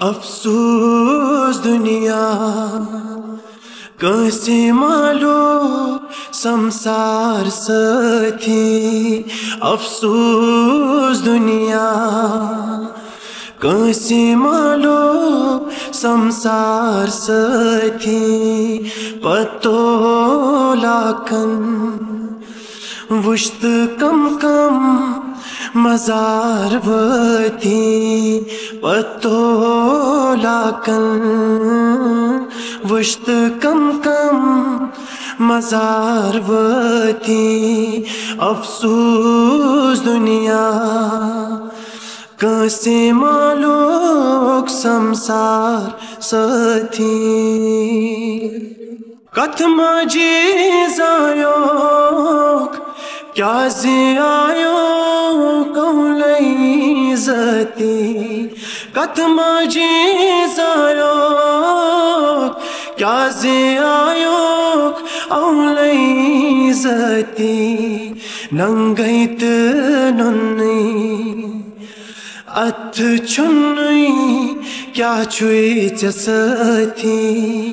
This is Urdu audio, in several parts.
افسوس دنیا، کیسے مالو سمسار ساتھی افسوس دنیا، کیسے مالو سمسار ساتھی پتو لاکن وشت کم کم مزار وتی پتو لاکن وشت کم کم مزار وتی افسوس دنیا، کیسے مالوک سمسار ساتھی کت مجھے زایوک، کیا زیایو زتی کت مجھے زایوک کیا زیایوک اولی زتی ننگیت ننی، ات چنئی کیا چوئی چستی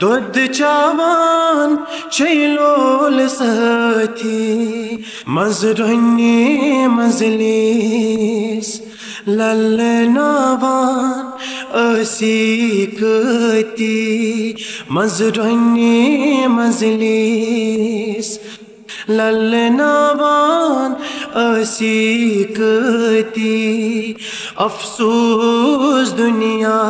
دود چاوان چھیلول سہتی مزرنی مزلیس لل ناوان اسی کتی مزرنی مزلیس لل ناوان اسی کتی افسوس دنیا